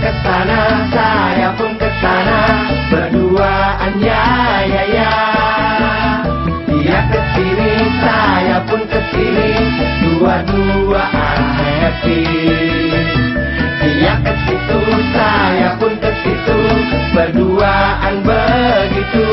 ke sana, saya pun ke sana, berduaan ya ya ya. Dia ke sini, saya pun ke sini, dua-duaan happy. Dia ke situ, saya pun ke situ, berduaan begitu.